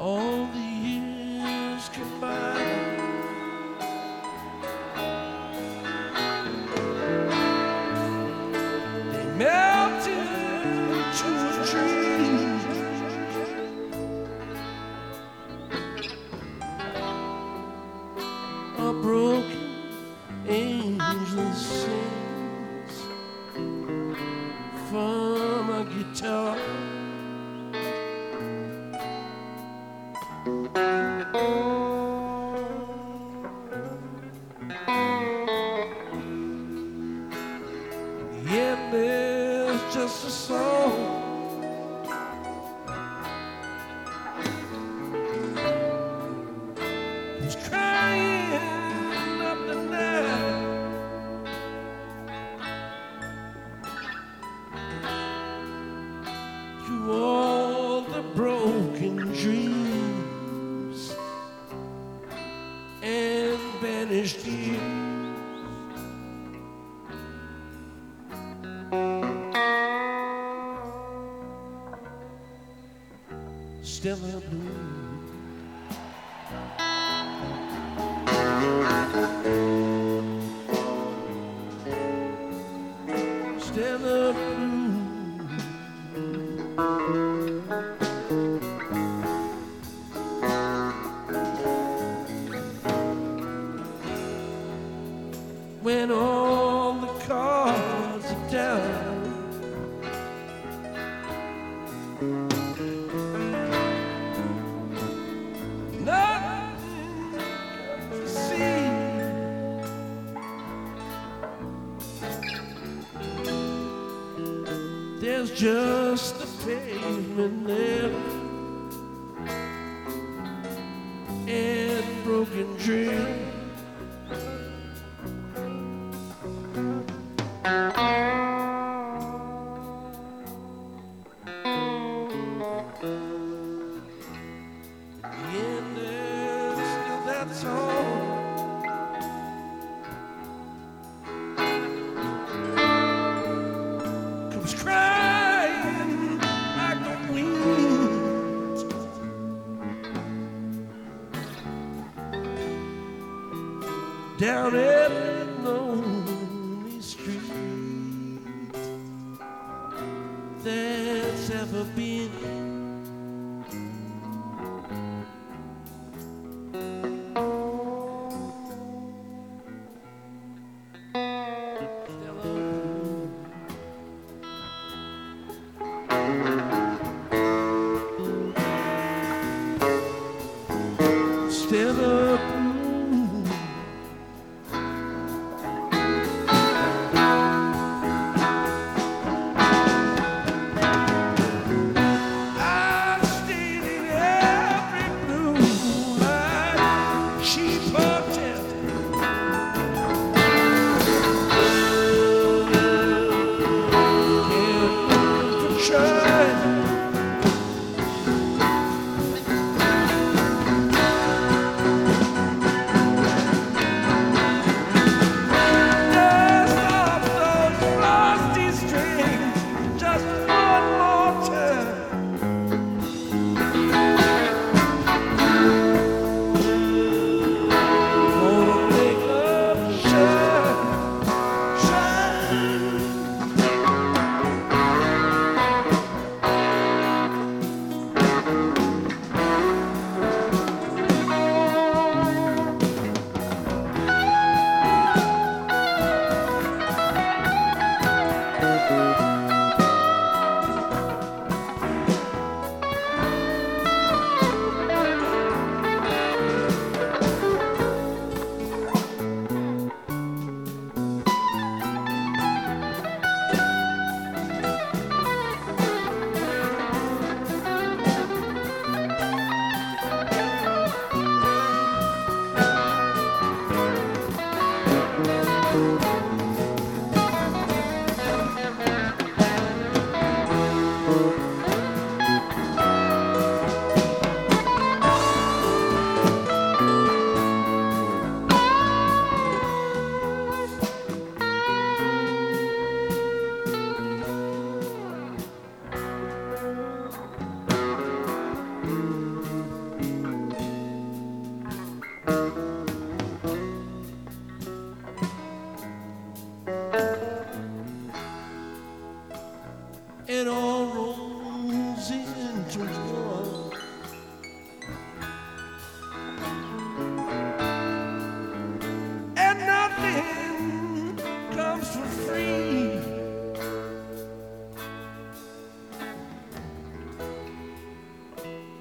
all the years combined. They melted into a dream. A broken angel sings from a guitar. just a song. Stella Blue. Blue. When all the cards are down. There's just the pavement there and broken dreams. all. down every lonely street that's ever been.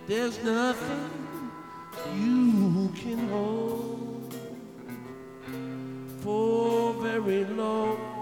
There's nothing you can hold for very long.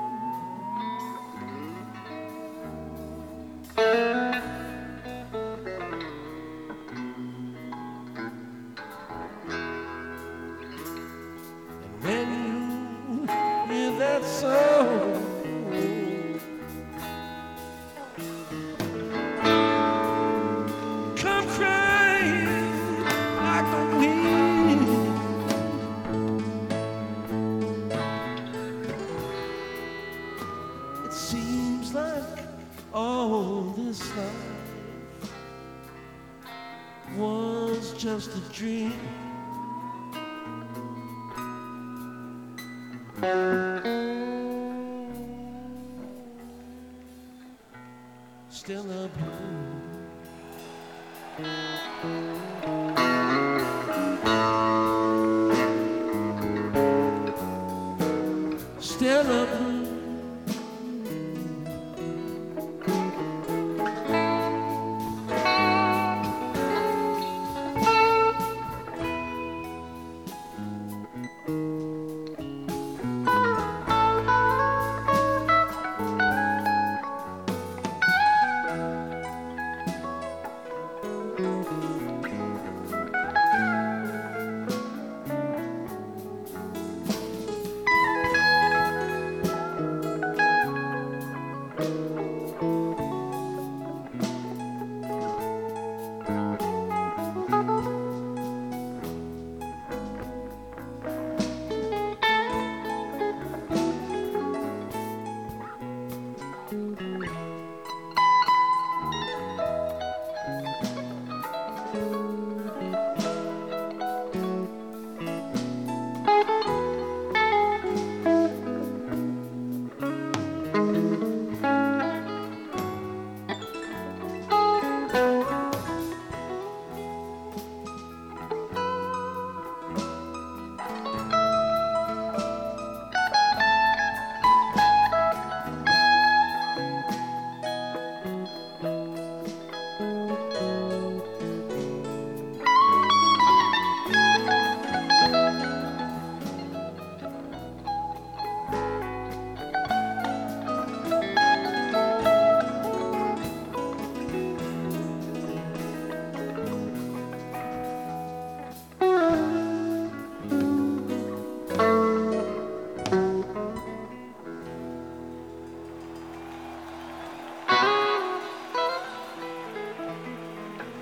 Was just a dream. Stella Blue.